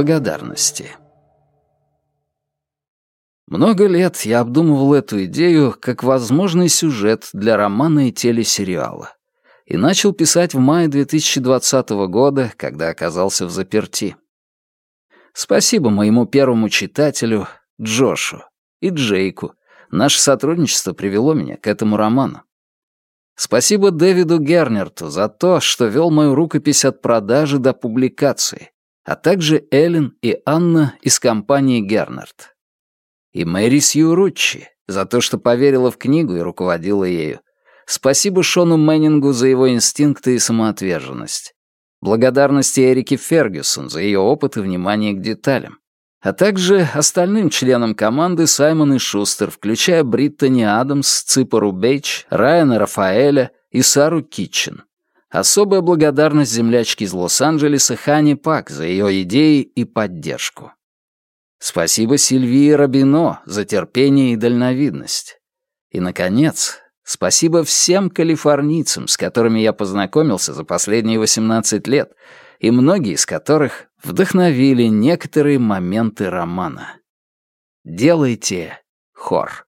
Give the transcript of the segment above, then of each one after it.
Благодарности Много лет я обдумывал эту идею как возможный сюжет для романа и телесериала и начал писать в мае 2020 года, когда оказался в заперти. Спасибо моему первому читателю, Джошу, и Джейку. Наше сотрудничество привело меня к этому роману. Спасибо Дэвиду Гернерту за то, что вел мою рукопись от продажи до публикации, а также Эллен и Анна из компании Гернерт. И Мэри Сью Руччи за то, что поверила в книгу и руководила ею. Спасибо Шону Мэннингу за его инстинкты и самоотверженность. Благодарности Эрике Фергюсон за ее опыт и внимание к деталям. А также остальным членам команды Саймон и Шустер, включая Бриттани Адамс, Ципору Бейч, Райана Рафаэля и Сару Китчен. Особая благодарность землячке из Лос-Анджелеса Хани Пак за ее идеи и поддержку. Спасибо Сильвии Рабино за терпение и дальновидность. И, наконец, Спасибо всем калифорнийцам, с которыми я познакомился за последние 18 лет, и многие из которых вдохновили некоторые моменты романа. Делайте хор.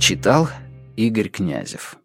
Читал Игорь Князев